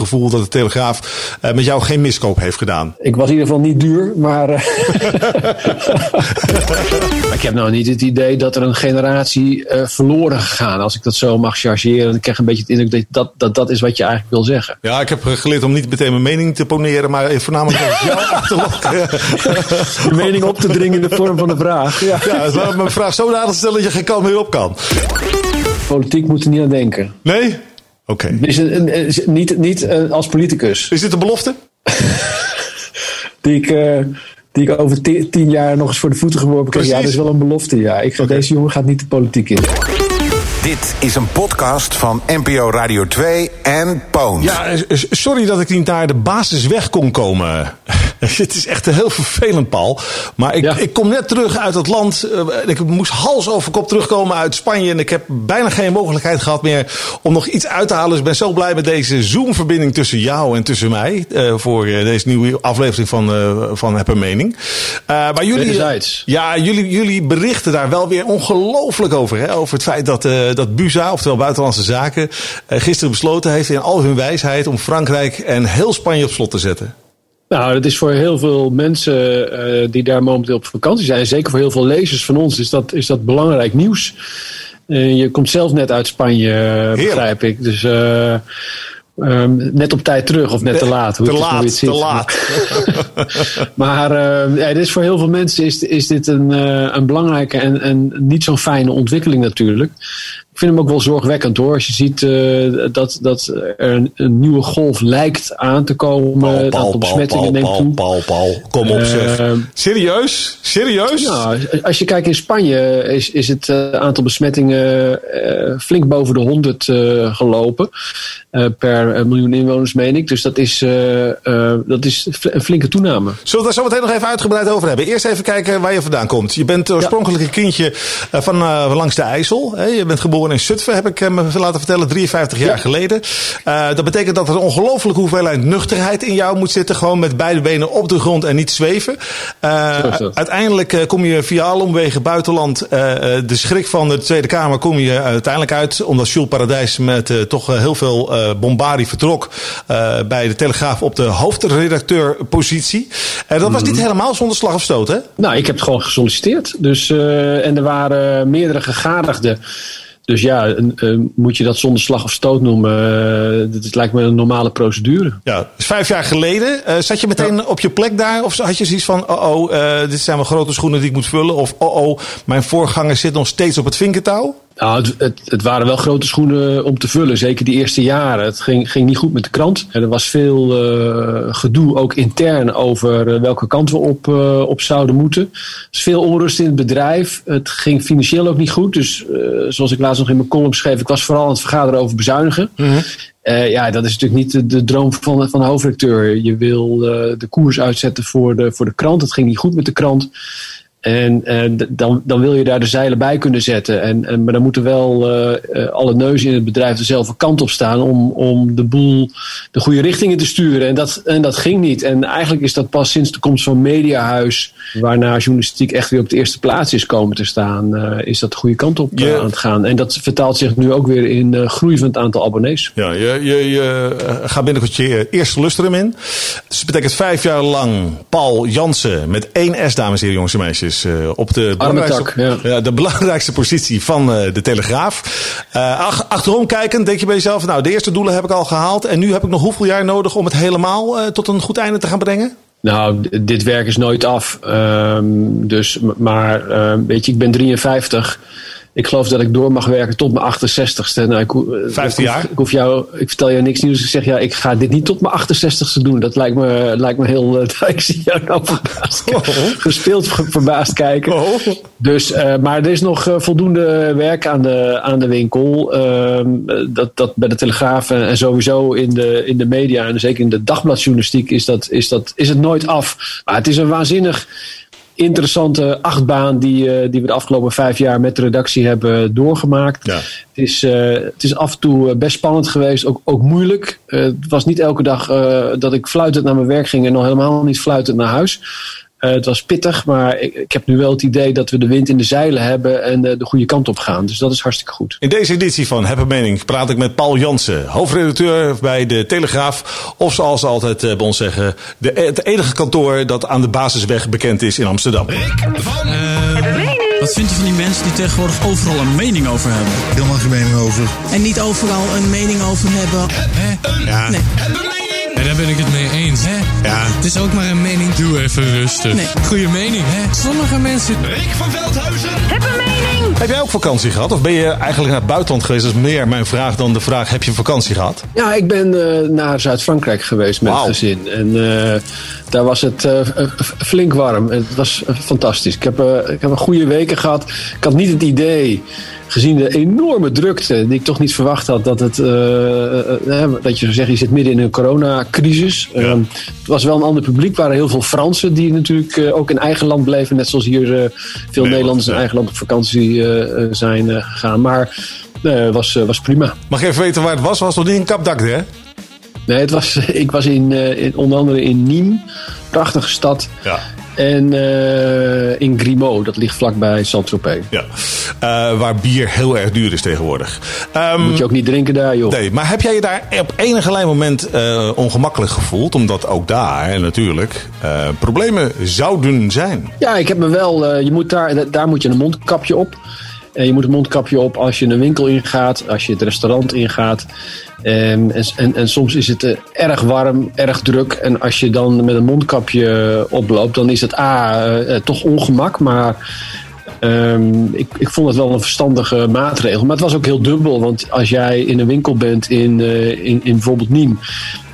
gevoel dat de Telegraaf met jou geen miskoop heeft gedaan. Ik was in ieder geval niet duur, maar. maar ik heb nou niet het idee dat er een generatie verloren gegaan. Als ik dat zo mag chargeren. Ik krijg een beetje het indruk dat dat, dat dat is wat je eigenlijk wil zeggen. Ja, ik heb geleerd om niet meteen mijn mening te poneren, maar voornamelijk jou Je mening op te dringen in de vorm van een vraag. Ja, mijn vraag zo te stellen dat je geen kant meer op kan. Politiek moet er niet aan denken. Nee? Oké. Okay. Niet, niet uh, als politicus. Is dit een belofte? die ik... Uh, die ik over tien jaar nog eens voor de voeten geworpen krijg. Ja, dat is wel een belofte. Ja. Ik ga, okay. Deze jongen gaat niet de politiek in. Dit is een podcast van NPO Radio 2 en Poont. Ja, sorry dat ik niet naar de basis weg kon komen. Het is echt heel vervelend, Paul. Maar ik, ik kom net terug uit het land. Uh, ik moest hals over kop terugkomen uit Spanje. En ik heb bijna geen mogelijkheid gehad meer om nog iets uit te halen. Dus ik ben zo blij met deze Zoom-verbinding tussen jou en tussen mij. Uh, voor deze nieuwe aflevering van, van Heb een Mening. maar jullie, ja, jullie, jullie berichten daar wel weer ongelooflijk over. Hè? Over het feit dat, dat BUSA, oftewel Buitenlandse Zaken, gisteren besloten heeft in al hun wijsheid om Frankrijk en heel Spanje op slot te zetten. Nou, dat is voor heel veel mensen uh, die daar momenteel op vakantie zijn, zeker voor heel veel lezers van ons, is dat, is dat belangrijk nieuws. Uh, je komt zelf net uit Spanje, begrijp ik. Dus um, net op tijd terug of net te laat. Hoe te laat, te laat. maar ja, dit is voor heel veel mensen is, is dit een, een belangrijke en, en niet zo'n fijne ontwikkeling natuurlijk vind hem ook wel zorgwekkend hoor. Als je ziet uh, dat, dat er een, een, nieuwe golf lijkt aan te komen. Paul, het aantal besmettingen neemt toe. Paul, Paul, kom op zeg. Uh, Serieus? Serieus? Ja, als je kijkt in Spanje is, is het uh, aantal besmettingen flink boven de 100 gelopen. per miljoen inwoners meen ik. Dus dat is, dat is een flinke toename. Zullen we daar zo meteen nog even uitgebreid over hebben? Eerst even kijken waar je vandaan komt. Je bent oorspronkelijk een kindje van langs de IJssel. Hè? Je bent geboren in Zutphen, heb ik me laten vertellen, 53 jaar geleden. Uh, dat betekent dat er een ongelooflijke hoeveelheid nuchterheid in jou moet zitten. Gewoon met beide benen op de grond en niet zweven. Uh, uiteindelijk uh, kom je via alle omwegen buitenland. de schrik van de Tweede Kamer kom je uiteindelijk uit. Omdat Jules Paradijs met toch heel veel bombardie vertrok. bij de Telegraaf op de hoofdredacteurpositie. dat was niet mhm. helemaal zonder slag of stoot, hè? Nou, ik heb het gewoon gesolliciteerd. Dus, en er waren meerdere gegadigden. Dus ja, moet je dat zonder slag of stoot noemen? Uh, dat lijkt me een normale procedure. Ja, dus vijf jaar geleden. Uh, zat je meteen op je plek daar? Of had je zoiets van: oh, oh uh, dit zijn mijn grote schoenen die ik moet vullen? Of oh, oh, mijn voorganger zit nog steeds op het vinkertouw? Nou, het, het, waren wel grote schoenen om te vullen. Zeker die eerste jaren. Het ging, ging niet goed met de krant. Er was veel uh, gedoe, ook intern, over uh, welke kant we op, uh, op zouden moeten. Er was veel onrust in het bedrijf. Het ging financieel ook niet goed. Dus zoals ik laatst nog in mijn column schreef, ik was vooral aan het vergaderen over bezuinigen. Mm -hmm. ja, dat is natuurlijk niet de, de droom van, van de hoofdredacteur. Je wil de koers uitzetten voor de, voor de krant. Het ging niet goed met de krant. En uh, dan, dan wil je daar de zeilen bij kunnen zetten. En, en, maar dan moeten wel uh, alle neuzen in het bedrijf dezelfde kant op staan om, om de boel de goede richting in te sturen. En dat, en dat ging niet. En eigenlijk is dat pas sinds de komst van Mediahuis, waarna journalistiek echt weer op de eerste plaats is komen te staan, uh, is dat de goede kant op yeah. aan het gaan. En dat vertaalt zich nu ook weer in uh, groei van het aantal abonnees. Ja, je, je, je gaat binnenkort je eerste lustrum in. Dus dat betekent vijf jaar lang Paul Jansen met één S, dames en heren, jongens en meisjes uh, op de belangrijkste, ja. de belangrijkste positie van uh, de Telegraaf. Uh, ach, achterom kijkend denk je bij jezelf, nou de eerste doelen heb ik al gehaald. En nu heb ik nog hoeveel jaar nodig om het helemaal tot een goed einde te gaan brengen? Nou, dit werk is nooit af. Um, dus, maar weet je, ik ben 53. Ik geloof dat ik door mag werken tot mijn 68ste. Nou, ik, 15 jaar? Ik, hoef jou, ik vertel jou niks nieuws. Ik zeg ja, ik ga dit niet tot mijn 68ste doen. Dat lijkt me, lijkt me heel. Uh, ik zie jou nou verbaasd, oh. gespeeld verbaasd kijken. Oh. Dus, uh, maar er is nog voldoende werk aan de, aan de winkel. Uh, dat, dat bij de Telegraaf en, en, sowieso in de, in de media en zeker in de dagbladjournalistiek is, dat, is, dat, is het nooit af. Maar het is een waanzinnig interessante achtbaan die, uh, die we de afgelopen vijf jaar met de redactie hebben doorgemaakt. Ja. Het, is, uh, het is af en toe best spannend geweest, ook, ook moeilijk. Het was niet elke dag dat ik fluitend naar mijn werk ging en nog helemaal niet fluitend naar huis. Het was pittig, maar ik, ik, heb nu wel het idee dat we de wind in de zeilen hebben en de goede kant op gaan. Dus dat is hartstikke goed. In deze editie van Heb Mening praat ik met Paul Jansen, hoofdredacteur bij de Telegraaf. Of zoals ze altijd bij ons zeggen, de, het enige kantoor dat aan de basisweg bekend is in Amsterdam. Rick van wat vind je van die mensen die tegenwoordig overal een mening over hebben? Helemaal geen mening over. En niet overal een mening over hebben. Ja. Nee. Ja, daar ben ik het mee eens. Hè? Ja. Het is ook maar een mening. Doe even rustig. Nee. Goeie mening, hè? Sommige mensen. Rick van Veldhuizen. Heb een mening. Heb jij ook vakantie gehad? Of ben je eigenlijk naar het buitenland geweest? Dat is meer mijn vraag dan de vraag: heb je vakantie gehad? Ja, ik ben uh, naar Zuid-Frankrijk geweest met wow. gezin. En uh, daar was het uh, flink warm. Het was fantastisch. Ik heb, ik heb een goede weken gehad. Ik had niet het idee gezien de enorme drukte, die ik toch niet verwacht had, dat, het, uh, uh, dat je zou zeggen, je zit midden in een coronacrisis. Ja. Uh, het was wel een ander publiek, waren heel veel Fransen die natuurlijk ook in eigen land bleven, net zoals hier veel Nederlanders in eigen land op vakantie zijn gegaan. Maar het was, was prima. Mag je even weten waar het was? Was het nog niet in Kapdak, hè? Nee, het was, ik was in, in, onder andere in Nîmes, prachtige stad. Ja. En uh, in Grimaud, dat ligt vlakbij Saint-Tropez. Ja, uh, waar bier heel erg duur is tegenwoordig. Um, Moet je ook niet drinken daar, joh. Nee, maar heb jij je daar op enige moment uh, ongemakkelijk gevoeld? Omdat ook daar natuurlijk problemen zouden zijn. Ja, ik heb me wel... je moet daar, daar moet je een mondkapje op. je moet een mondkapje op als je een winkel ingaat, als je het restaurant ingaat. En, en, en, soms is het uh, erg warm, erg druk. En als je dan met een mondkapje oploopt, dan is het A, uh, toch ongemak. Maar um, ik, ik vond het wel een verstandige maatregel. Maar het was ook heel dubbel. Want als jij in een winkel bent in, in, in bijvoorbeeld Niem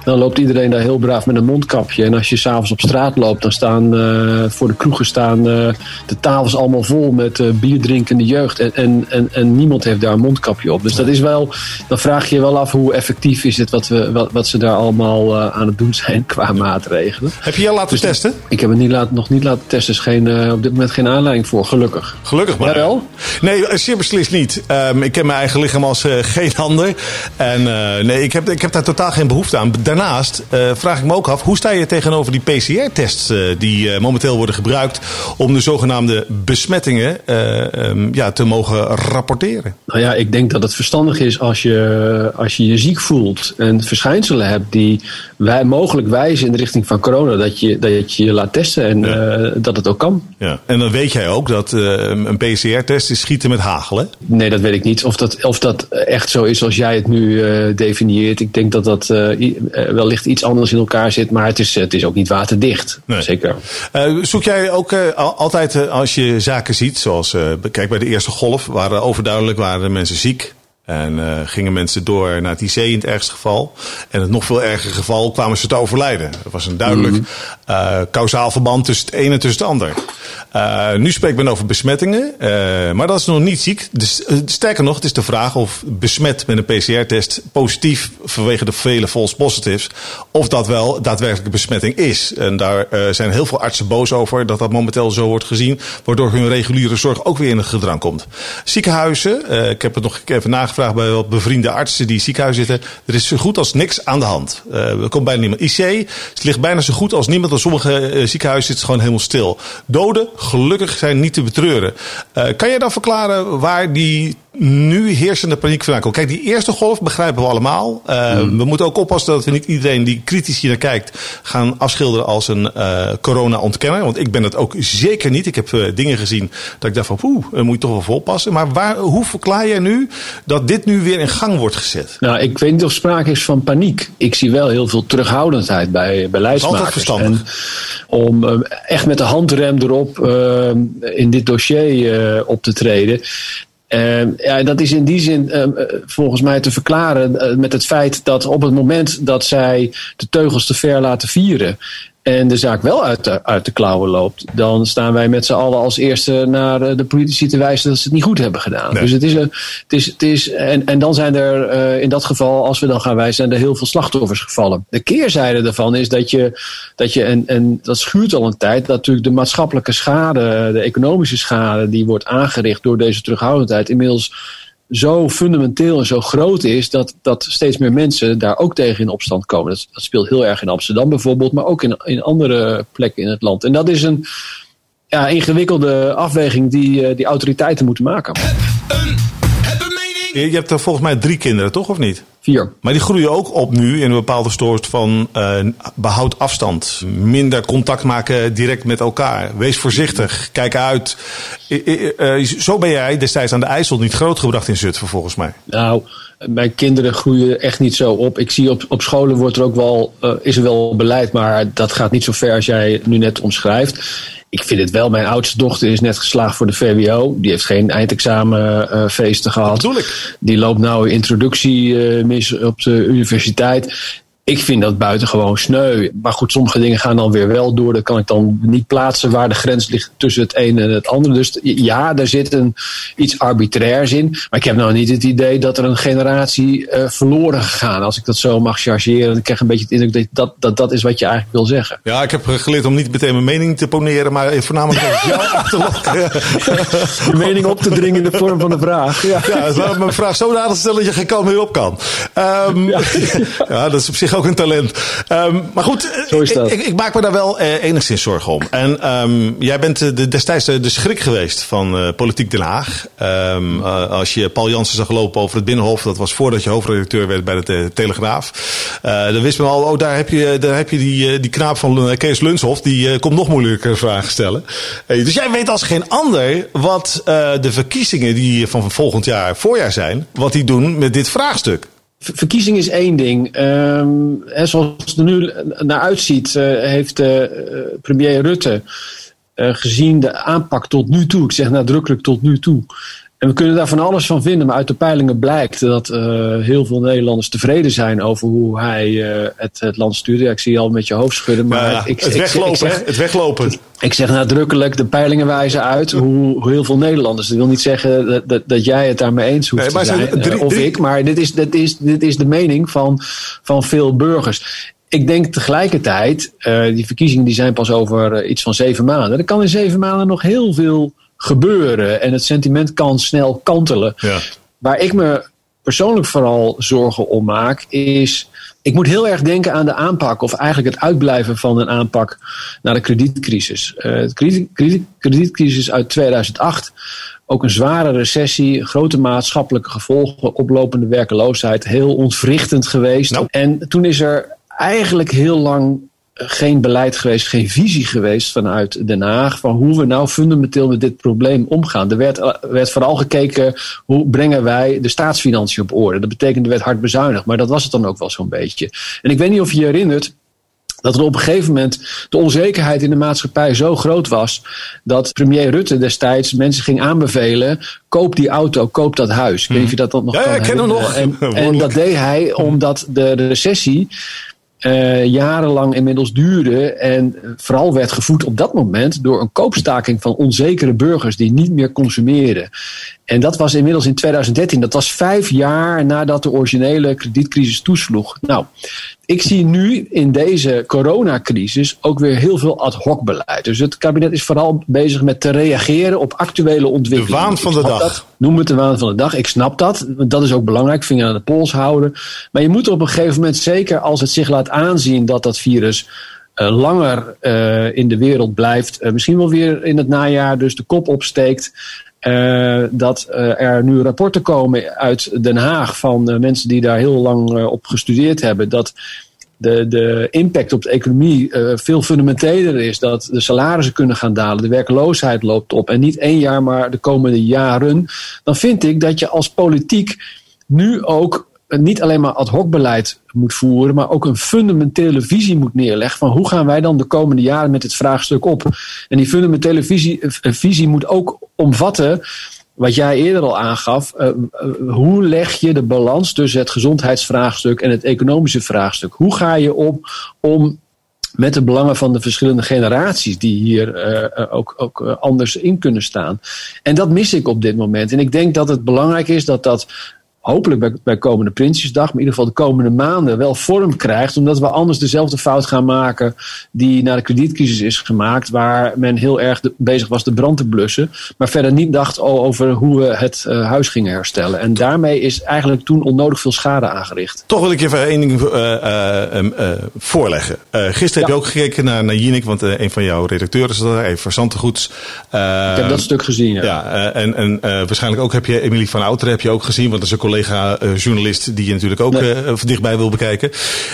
dan loopt iedereen daar heel braaf met een mondkapje. En als je s'avonds op straat loopt, dan staan uh, voor de kroegen staan uh, de tafels allemaal vol met uh, bierdrinkende jeugd. En, en, en, en, niemand heeft daar een mondkapje op. Dus dat is wel, dan vraag je je wel af hoe effectief is het wat, we, wat, wat ze daar allemaal aan het doen zijn qua maatregelen. Heb je je al laten dus, testen? Ik heb het niet laat, nog niet laten testen. Er is geen, op dit moment geen aanleiding voor, gelukkig. Gelukkig maar. wel? Nee, zeer beslist niet. Um, ik ken mijn eigen lichaam als geen ander. En nee, ik heb, ik heb daar totaal geen behoefte aan daarnaast uh, vraag ik me ook af, hoe sta je tegenover die PCR-tests uh, die uh, momenteel worden gebruikt om de zogenaamde besmettingen um, ja, te mogen rapporteren? Nou ja, ik denk dat het verstandig is als je als je, je ziek voelt en verschijnselen hebt die wij, mogelijk wijzen in de richting van corona, dat je dat je, je laat testen en ja. dat het ook kan. Ja. En dan weet jij ook dat een PCR-test is schieten met hagelen? Nee, dat weet ik niet. Of dat, of dat echt zo is zoals jij het nu definieert. Ik denk dat dat wellicht iets anders in elkaar zit. Maar het is, het is ook niet waterdicht. Nee. Zeker. Uh, zoek jij ook uh, altijd als je zaken ziet, zoals kijk bij de eerste golf, waren overduidelijk waren mensen ziek. En uh, gingen mensen door naar het IC in het ergste geval. En het nog veel ergere geval kwamen ze te overlijden. Er was een duidelijk mm -hmm. uh, kausaal verband tussen het ene en tussen het ander. Uh, nu spreekt men over besmettingen, maar dat is nog niet ziek. Dus, sterker nog, het is de vraag of besmet met een PCR-test positief vanwege de vele false positives, of dat wel daadwerkelijk besmetting is. En daar zijn heel veel artsen boos over dat dat momenteel zo wordt gezien, waardoor hun reguliere zorg ook weer in het gedrang komt. Ziekenhuizen, ik heb het nog even nagevraagd gevraagd bij wat bevriende artsen die in ziekenhuis zitten. Er is zo goed als niks aan de hand. Uh, er komt bijna niemand. IC, het ligt bijna zo goed als niemand. In sommige uh, ziekenhuizen zit gewoon helemaal stil. Doden, gelukkig, zijn niet te betreuren. Uh, kan je dan verklaren waar die nu heersende paniek vandaan komt. Kijk, die eerste golf begrijpen we allemaal. Uh, mm. We moeten ook oppassen dat we niet iedereen die kritisch hier naar kijkt gaan afschilderen als een uh, corona-ontkenner. Want ik ben dat ook zeker niet. Ik heb uh, dingen gezien dat ik dacht van poeh, daar moet je toch wel volpassen. Maar waar, hoe verklaar jij nu dat dit nu weer in gang wordt gezet? Nou, ik weet niet of sprake is van paniek. Ik zie wel heel veel terughoudendheid bij beleidsmakers. Dat is altijd verstandig. En om echt met de handrem erop in dit dossier op te treden. Uh, ja, dat is in die zin uh, volgens mij te verklaren uh, met het feit dat op het moment dat zij de teugels te ver laten vieren en de zaak wel uit de, uit de klauwen loopt, dan staan wij met z'n allen als eerste naar de politici te wijzen dat ze het niet goed hebben gedaan. Nee. Dus het is een, het is, het is, en, en dan zijn er uh, in dat geval, als we dan gaan wijzen, zijn er heel veel slachtoffers gevallen. De keerzijde daarvan is dat je, dat je en, en dat schuurt al een tijd, dat natuurlijk de maatschappelijke schade, de economische schade, die wordt aangericht door deze terughoudendheid, inmiddels zo fundamenteel en zo groot is dat, dat steeds meer mensen daar ook tegen in opstand komen. Dat, speelt heel erg in Amsterdam bijvoorbeeld, maar ook in, in andere plekken in het land. En dat is een ja, ingewikkelde afweging die, die autoriteiten moeten maken. Je hebt er volgens mij drie kinderen, toch? Of niet? Vier. Maar die groeien ook op nu in een bepaalde soort van uh, behoud afstand. Minder contact maken direct met elkaar. Wees voorzichtig. Kijk uit. Uh, zo ben jij destijds aan de IJssel niet grootgebracht in Zutphen, volgens mij. Nou, mijn kinderen groeien echt niet zo op. Ik zie op, op scholen wordt er ook wel, uh, is er wel beleid, maar dat gaat niet zo ver als jij nu net omschrijft ik vind het wel. Mijn oudste dochter is net geslaagd voor de VWO. Die heeft geen eindexamenfeesten uh, gehad. Die loopt nou introductie uh, mis op de universiteit ik vind dat buitengewoon sneu. Maar goed, sommige dingen gaan dan weer wel door. Dat kan ik dan niet plaatsen waar de grens ligt tussen het een en het andere. Dus ja, daar zit een, iets arbitrairs in. Maar ik heb nou niet het idee dat er een generatie uh, verloren gegaan. Als ik dat zo mag chargeren. Dan krijg ik een beetje het indruk dat, dat dat is wat je eigenlijk wil zeggen. Ja, ik heb geleerd om niet meteen mijn mening te poneren. Maar voornamelijk jou af te lokken. Je mening op te dringen in de vorm van een vraag. Ja, ja mijn vraag zo te stellen dat je geen kant meer op kan. Um, ja. ja, dat is op zich ook een talent. Um, maar goed, ik, ik, maak me daar wel uh, enigszins zorgen om. En um, jij bent de, destijds de, de, schrik geweest van uh, Politiek Den Haag. Um, uh, als je Paul Jansen zag lopen over het Binnenhof, dat was voordat je hoofdredacteur werd bij de Telegraaf. dan wist men al, oh, daar heb je, daar heb je die, die knaap van Kees Lunshoff, die komt nog moeilijker vragen stellen. dus jij weet als geen ander wat de verkiezingen die van volgend jaar voorjaar zijn, wat die doen met dit vraagstuk. Verkiezing is één ding. Um, hè, zoals het er nu naar uitziet, uh, heeft uh, premier Rutte gezien de aanpak tot nu toe, ik zeg nadrukkelijk tot nu toe, en we kunnen daar van alles van vinden, maar uit de peilingen blijkt dat uh, heel veel Nederlanders tevreden zijn over hoe hij uh, het, het, land stuurt. Ja, ik zie je al met je hoofd schudden. Maar ja, ik, het, ik, weglopen, ik zeg, het weglopen. Ik zeg nadrukkelijk, de peilingen wijzen uit hoe, hoe heel veel Nederlanders. Dat wil niet zeggen dat, dat, dat jij het daarmee eens hoeft nee, te zijn, drie, of ik. Maar dit is, dit, is, dit is de mening van, van veel burgers ik denk tegelijkertijd, uh, die verkiezingen die zijn pas over uh, iets van zeven maanden. Er kan in zeven maanden nog heel veel gebeuren. En het sentiment kan snel kantelen. Ja. Waar ik me persoonlijk vooral zorgen om maak, is. Ik moet heel erg denken aan de aanpak, of eigenlijk het uitblijven van een aanpak naar de kredietcrisis. Uh, de krediet, krediet, kredietcrisis uit 2008 ook een zware recessie, grote maatschappelijke gevolgen, oplopende werkeloosheid, heel ontwrichtend geweest. Nou. En toen is er eigenlijk heel lang geen beleid geweest, geen visie geweest vanuit Den Haag van hoe we nou fundamenteel met dit probleem omgaan. Er werd, werd vooral gekeken hoe brengen wij de staatsfinanciën op orde. Dat betekende er werd hard bezuinigd, maar dat was het dan ook wel zo'n beetje. En ik weet niet of je je herinnert dat er op een gegeven moment de onzekerheid in de maatschappij zo groot was dat premier Rutte destijds mensen ging aanbevelen: koop die auto, koop dat huis. Ik weet niet of je dat, dat nog ja, kan ja, ik ken hem nog. En, en dat deed hij omdat de recessie uh, jarenlang inmiddels duurde. En vooral werd gevoed op dat moment door een koopstaking van onzekere burgers die niet meer consumeren. En dat was inmiddels in 2013. Dat was vijf jaar nadat de originele kredietcrisis toesloeg. Nou, ik zie nu in deze coronacrisis ook weer heel veel ad hoc beleid. Dus het kabinet is vooral bezig met te reageren op actuele ontwikkelingen. De waan van de dag. Dat, noem het de waan van de dag. Ik snap dat. Dat is ook belangrijk. Vinger aan de pols houden. Maar je moet op een gegeven moment, zeker als het zich laat aanzien dat dat virus uh, langer uh, in de wereld blijft. Uh, misschien wel weer in het najaar dus de kop opsteekt. Uh, dat uh, er nu rapporten komen uit Den Haag van uh, mensen die daar heel lang op gestudeerd hebben. Dat de, de impact op de economie veel fundamenteler is. Dat de salarissen kunnen gaan dalen, de werkloosheid loopt op. En niet één jaar, maar de komende jaren. Dan vind ik dat je als politiek nu ook niet alleen maar ad hoc beleid moet voeren, maar ook een fundamentele visie moet neerleggen van hoe gaan wij dan de komende jaren met dit vraagstuk op. En die fundamentele visie, visie moet ook omvatten wat jij eerder al aangaf, uh, hoe leg je de balans tussen het gezondheidsvraagstuk en het economische vraagstuk? Hoe ga je om om met de belangen van de verschillende generaties die hier ook, ook anders in kunnen staan? En dat mis ik op dit moment. En ik denk dat het belangrijk is dat dat hopelijk bij, bij komende Prinsjesdag, maar in ieder geval de komende maanden wel vorm krijgt. Omdat we anders dezelfde fout gaan maken die na de kredietcrisis is gemaakt. Waar men heel erg bezig was de brand te blussen. Maar verder niet dacht over hoe we het uh, huis gingen herstellen. En daarmee is eigenlijk toen onnodig veel schade aangericht. Toch wil ik je even één ding uh, voorleggen. gisteren heb je ook gekeken naar, naar Jinek, want een van jouw redacteuren is dat even Santegoeds. ik heb dat stuk gezien, ja. ja en en waarschijnlijk ook heb je Emilie van Outeren heb je ook gezien, want dat is een collega-journalist die je natuurlijk ook nee. dichtbij wil bekijken.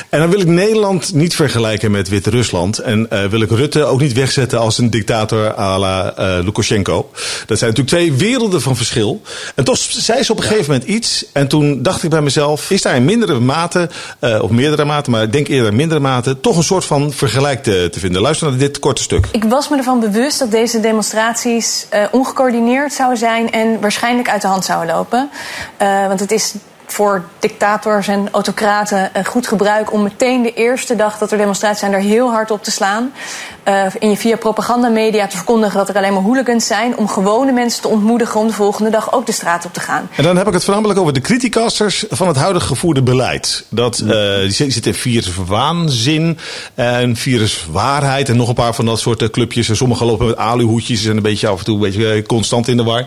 En dan wil ik Nederland niet vergelijken met Wit-Rusland. En wil ik Rutte ook niet wegzetten als een dictator à la Lukashenko. Dat zijn natuurlijk twee werelden van verschil. En toch zei ze op een gegeven moment iets. En toen dacht ik bij mezelf: is daar in mindere mate, uh, of meerdere mate, maar ik denk eerder in mindere mate, toch een soort van vergelijk te, te vinden? Luister naar dit korte stuk. Ik was me ervan bewust dat deze demonstraties uh, ongecoördineerd zouden zijn en waarschijnlijk uit de hand zouden lopen. Uh, want het is voor dictators en autocraten een goed gebruik om meteen de eerste dag dat er demonstraties zijn, er heel hard op te slaan. Uh, in je via propagandamedia te verkondigen dat er alleen maar hooligans zijn. Om gewone mensen te ontmoedigen om de volgende dag ook de straat op te gaan. En dan heb ik het voornamelijk over de criticasters van het huidig gevoerde beleid. Dat, uh, die zitten in viruswaanzin en viruswaarheid en nog een paar van dat soort clubjes. En sommigen lopen met aluhoedjes en een beetje af en toe een beetje constant in de war.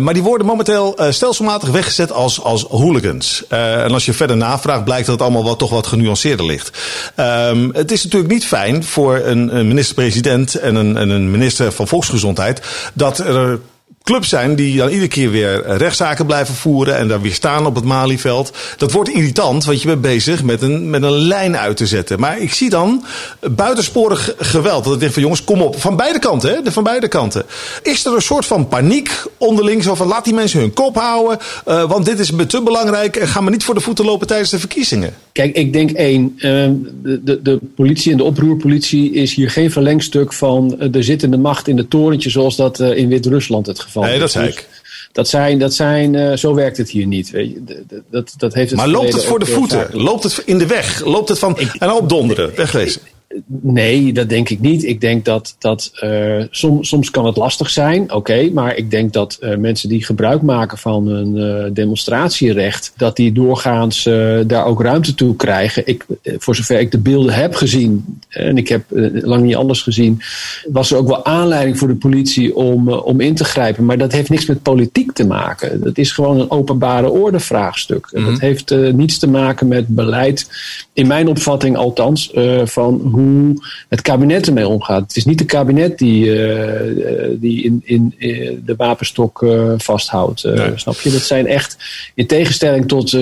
Maar die worden momenteel stelselmatig weggezet als, als hooligans. Uh, en als je verder navraagt, blijkt dat het allemaal wat, toch wat genuanceerder ligt. Um, het is natuurlijk niet fijn voor een, een minister-president en een, en een minister van Volksgezondheid dat er clubs zijn die dan iedere keer weer rechtszaken blijven voeren en daar weer staan op het Malieveld. Dat wordt irritant, want je bent bezig met een, met een lijn uit te zetten. Maar ik zie dan buitensporig geweld. Dat ik denk van jongens, kom op. Van beide kanten, hè? Van beide kanten. Is er een soort van paniek onderling? Zo van laat die mensen hun kop houden, uh, want dit is me te belangrijk en ga maar niet voor de voeten lopen tijdens de verkiezingen. Kijk, ik denk één, uh, de, de, de politie en de oproerpolitie is hier geen verlengstuk van de zittende macht in de torentje zoals dat uh, in Wit-Rusland het geval Nee, dat zei ik. Dat zijn, dat zijn uh, zo werkt het hier niet. Weet je. Dat, dat heeft het maar loopt het voor de voeten? Loopt het in de weg? Loopt het van. Ik, en opdonderen, wegwezen? Nee, dat denk ik niet. Ik denk dat, dat uh, som, soms kan het lastig zijn, oké. Okay, maar ik denk dat uh, mensen die gebruik maken van een uh, demonstratierecht, dat die doorgaans daar ook ruimte toe krijgen. Ik, voor zover ik de beelden heb gezien, en ik heb lang niet anders gezien, was er ook wel aanleiding voor de politie om, om in te grijpen. Maar dat heeft niks met politiek te maken. Dat is gewoon een openbare ordevraagstuk. Mm -hmm. Dat heeft niets te maken met beleid, in mijn opvatting althans, van hoe het kabinet ermee omgaat. Het is niet het kabinet die, uh, die in, in, in, de wapenstok vasthoudt. Nee. Snap je? Dat zijn echt, in tegenstelling tot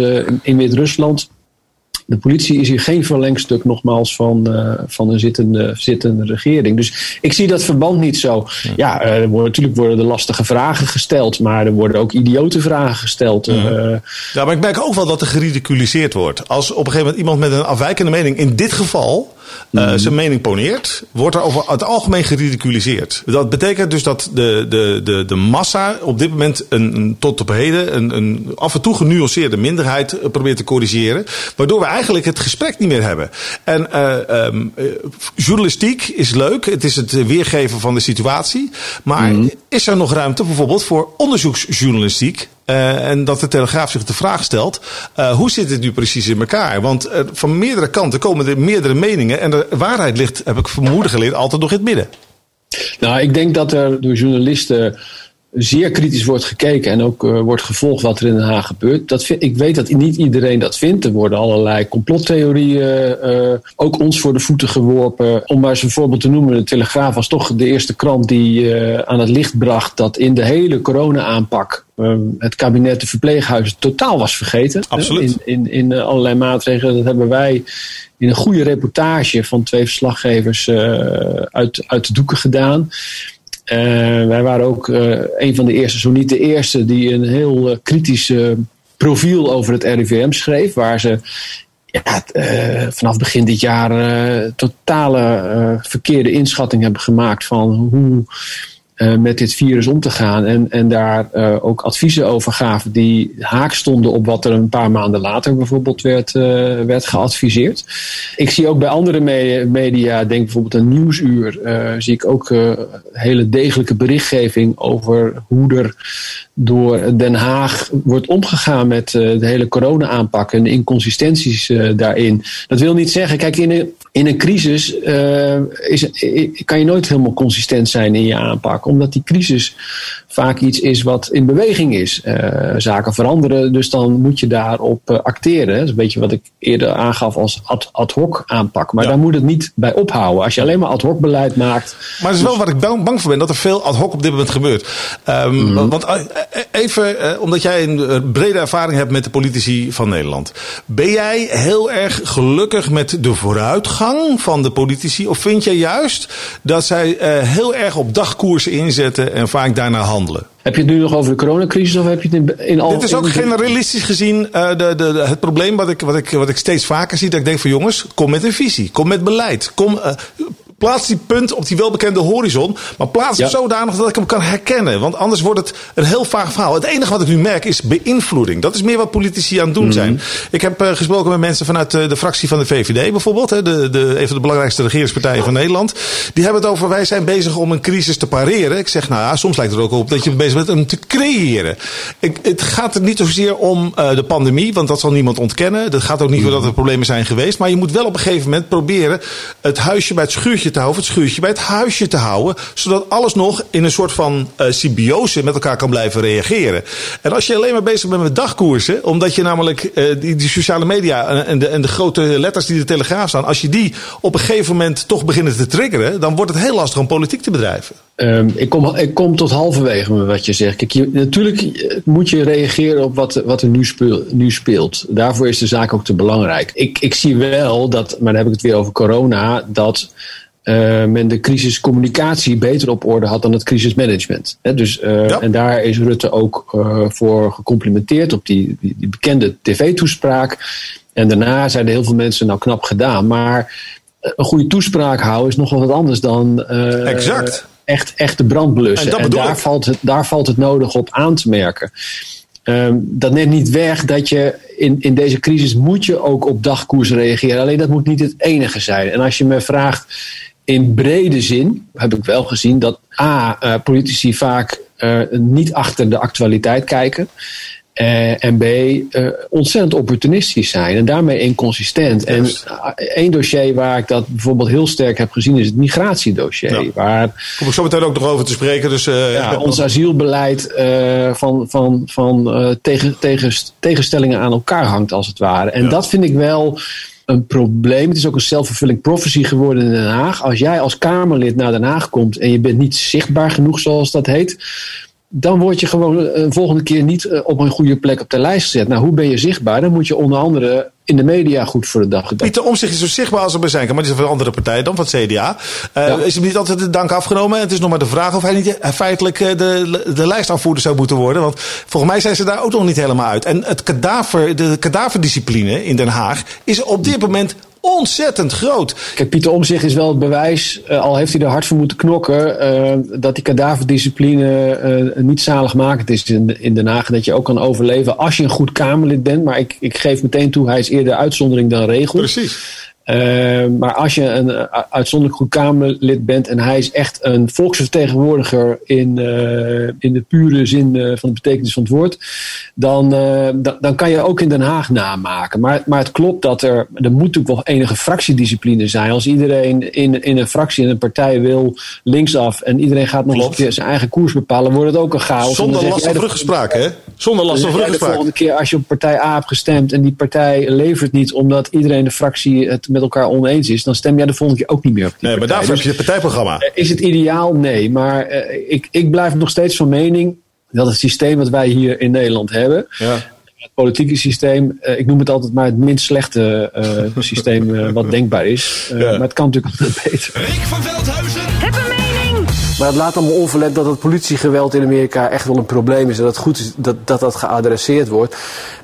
in Wit-Rusland. De politie is hier geen verlengstuk nogmaals van, uh, van een zittende, zittende regering. Dus ik zie dat verband niet zo. Ja, ja er worden, natuurlijk worden er lastige vragen gesteld, maar er worden ook idiote vragen gesteld. Ja. Uh, ja, maar ik merk ook wel dat er geridiculiseerd wordt. Als op een gegeven moment iemand met een afwijkende mening, in dit geval uh, zijn mening poneert, wordt er over het algemeen geridiculiseerd. Dat betekent dus dat de, de, de, de massa op dit moment een, een tot op heden een, een af en toe genuanceerde minderheid probeert te corrigeren. Waardoor we eigenlijk het gesprek niet meer hebben. En uh, um, journalistiek is leuk. Het is het weergeven van de situatie. Maar mm. is er nog ruimte bijvoorbeeld voor onderzoeksjournalistiek? Uh, en dat de Telegraaf zich de vraag stelt: uh, hoe zit het nu precies in elkaar? Want uh, van meerdere kanten komen er meerdere meningen. En de waarheid ligt, heb ik vermoeden geleerd, altijd nog in het midden. Nou, ik denk dat er door journalisten zeer kritisch wordt gekeken en ook uh, wordt gevolgd wat er in Den Haag gebeurt. Dat vind, ik weet dat niet iedereen dat vindt. Er worden allerlei complottheorieën uh, ook ons voor de voeten geworpen. Om maar eens een voorbeeld te noemen, de Telegraaf was toch de eerste krant die uh, aan het licht bracht dat in de hele corona-aanpak het kabinet de verpleeghuizen totaal was vergeten. Absoluut. In, in, in allerlei maatregelen. Dat hebben wij in een goede reportage van twee verslaggevers uit, uit de doeken gedaan. Uh, wij waren ook uh, een van de eerste, zo niet de eerste, die een heel uh, kritisch profiel over het RIVM schreef. Waar ze ja, vanaf begin dit jaar totale verkeerde inschatting hebben gemaakt van hoe uh, met dit virus om te gaan. En, en daar uh, ook adviezen over gaven die haak stonden op wat er een paar maanden later bijvoorbeeld werd, uh, werd geadviseerd. Ik zie ook bij andere me media, denk bijvoorbeeld een nieuwsuur, zie ik ook hele degelijke berichtgeving over hoe er door Den Haag wordt omgegaan met de hele corona-aanpak en de inconsistenties daarin. Dat wil niet zeggen, kijk, in een, in een crisis is, kan je nooit helemaal consistent zijn in je aanpak, omdat die crisis vaak iets is wat in beweging is. zaken veranderen, dus dan moet je daarop acteren. Dat is een beetje wat ik eerder aangaf als ad, ad hoc aanpak. Maar daar moet het niet bij ophouden. Als je alleen maar ad hoc beleid maakt. Maar het is wel wat ik bang voor ben, dat er veel ad hoc op dit moment gebeurt. Um, Want eh, eh, even, uh, omdat jij een brede ervaring hebt met de politici van Nederland. Ben jij heel erg gelukkig met de vooruitgang van de politici? Of vind jij juist dat zij heel erg op dagkoersen inzetten en vaak daarna handelen? Heb je het nu nog over de coronacrisis of heb je het in, in al... Dit is ook generalistisch gezien uh, de, de, de, het probleem wat ik, wat, ik, wat ik steeds vaker zie. Dat ik denk van jongens, kom met een visie. Kom met beleid. Kom, uh, plaats die punt op die welbekende horizon. Maar plaats hem ja. zodanig dat ik hem kan herkennen. Want anders wordt het een heel vaag verhaal. Het enige wat ik nu merk is beïnvloeding. Dat is meer wat politici aan het doen mm -hmm. zijn. Ik heb uh, gesproken met mensen vanuit uh, de fractie van de VVD bijvoorbeeld. Hè, de, de, een van de belangrijkste regeringspartijen van Nederland. Die hebben het over wij zijn bezig om een crisis te pareren. Ik zeg nou ja, soms lijkt het er ook op dat je bezig bent om te creëren. Ik, het gaat er niet zozeer om uh, de pandemie. Want dat zal niemand ontkennen. Het gaat ook niet mm -hmm. dat er problemen zijn geweest. Maar je moet wel op een gegeven moment proberen het huisje bij het schuurtje te houden, het schuurtje bij het huisje te houden, zodat alles nog in een soort van uh, symbiose met elkaar kan blijven reageren. En als je alleen maar bezig bent met dagkoersen, omdat je namelijk uh, die, die, sociale media en de, en de grote letters die de Telegraaf staan, als je die op een gegeven moment toch beginnen te triggeren, dan wordt het heel lastig om politiek te bedrijven. Um, ik, kom, ik kom tot halverwege met wat je zegt. Kijk, natuurlijk moet je reageren op wat, wat er nu, nu speelt. Daarvoor is de zaak ook te belangrijk. Ik, ik zie wel dat, maar dan heb ik het weer over corona, dat uh, men de crisiscommunicatie beter op orde had dan het crisismanagement. He, dus, uh, ja. En daar is Rutte ook uh, voor gecomplimenteerd op die, die, die bekende tv-toespraak. En daarna zeiden heel veel mensen, nou knap gedaan. Maar een goede toespraak houden is nog wel wat anders dan exact. echt, echt de brand blussen. En, en daar, valt het, daar valt het nodig op aan te merken. Um, dat neemt niet weg dat je in, in deze crisis moet je ook op dagkoers reageren. Alleen dat moet niet het enige zijn. En als je me vraagt in brede zin heb ik wel gezien dat A, uh, politici vaak uh, niet achter de actualiteit kijken. Uh, en B, ontzettend opportunistisch zijn en daarmee inconsistent. En één dossier waar ik dat bijvoorbeeld heel sterk heb gezien is het migratiedossier. Ja. Waar, Kom ik zo meteen ook nog over te spreken. Dus, ja, ons asielbeleid van, van, van tegen, tegen, tegenstellingen aan elkaar hangt als het ware. En ja. dat vind ik wel een probleem. Het is ook een self-fulfilling prophecy geworden in Den Haag. Als jij als Kamerlid naar Den Haag komt en je bent niet zichtbaar genoeg, zoals dat heet. Dan word je gewoon een volgende keer niet op een goede plek op de lijst gezet. Nou, hoe ben je zichtbaar? Dan moet je onder andere in de media goed voor de dag gedaan. Pieter Omtzigt is zo zichtbaar als er bij zijn kan, maar die is van een andere partij dan, van het CDA. Uh, ja. Is hem niet altijd de dank afgenomen? Het is nog maar de vraag of hij niet feitelijk de, de lijstaanvoerder zou moeten worden. Want volgens mij zijn ze daar ook nog niet helemaal uit. En het kadaver, de kadaverdiscipline in Den Haag is op dit moment ontzettend groot. Kijk, Pieter Omzicht is wel het bewijs, uh, al heeft hij er hard voor moeten knokken, uh, dat die kadaverdiscipline uh, niet zaligmakend is in, in Den Haag. Dat je ook kan overleven als je een goed Kamerlid bent. Maar ik, ik geef meteen toe, hij is eerder uitzondering dan regel. Precies. Uh, maar als je een uh, uitzonderlijk goed Kamerlid bent en hij is echt een volksvertegenwoordiger in, uh, in de pure zin van de betekenis van het woord, dan, dan, dan kan je ook in Den Haag namaken. Maar, maar het klopt dat er, er moet natuurlijk wel enige fractiediscipline zijn. Als iedereen in, in een fractie en een partij wil linksaf en iedereen gaat nog op zijn eigen koers bepalen, wordt het ook een chaos. Zonder last van ruggespraak, hè? Zonder last van ruggespraak. De volgende keer als je op partij A hebt gestemd en die partij levert niet omdat iedereen de fractie het met elkaar oneens is, dan stem jij de volgende keer ook niet meer op die Nee, maar daarvoor heb je het partijprogramma. Dus, is het ideaal? Nee. Maar uh, ik, ik blijf nog steeds van mening dat het systeem wat wij hier in Nederland hebben, ja. het politieke systeem, uh, ik noem het altijd maar het minst slechte uh, systeem wat denkbaar is. Ja. Maar het kan natuurlijk altijd beter. Rick van Veldhuizen. Heb een mening! Maar het laat allemaal onverlet dat het politiegeweld in Amerika echt wel een probleem is. En dat het goed is dat dat, dat geadresseerd wordt.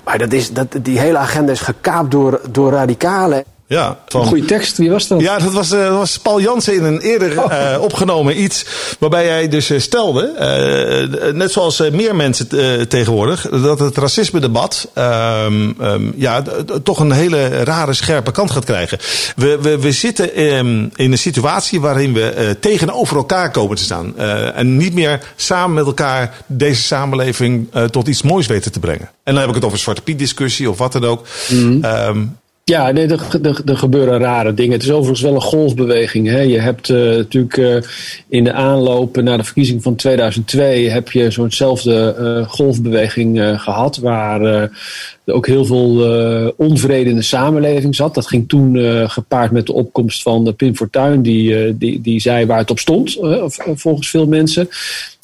Maar dat is, dat, die hele agenda is gekaapt door, door radicalen. Ja, van, een goede tekst, wie was dat? Ja, dat was, uh, was Paul Jansen in een eerder uh, opgenomen iets. Waarbij hij dus stelde, uh, net zoals meer mensen tegenwoordig, dat het racisme-debat um, um, ja, toch een hele rare, scherpe kant gaat krijgen. We, we, we zitten um, in een situatie waarin we tegenover elkaar komen te staan. en niet meer samen met elkaar deze samenleving tot iets moois weten te brengen. En dan heb ik het over Zwarte Piet discussie of wat dan ook. Mm -hmm. Ja, nee, er, er, er, gebeuren rare dingen. Het is overigens wel een golfbeweging. Hè. Je hebt uh, natuurlijk uh, in de aanloop naar de verkiezing van 2002 heb je zo'nzelfde uh, golfbeweging gehad, waar ook heel veel onvrede in de samenleving zat. Dat ging toen gepaard met de opkomst van Pim Fortuyn, die, die, die zei waar het op stond, volgens veel mensen.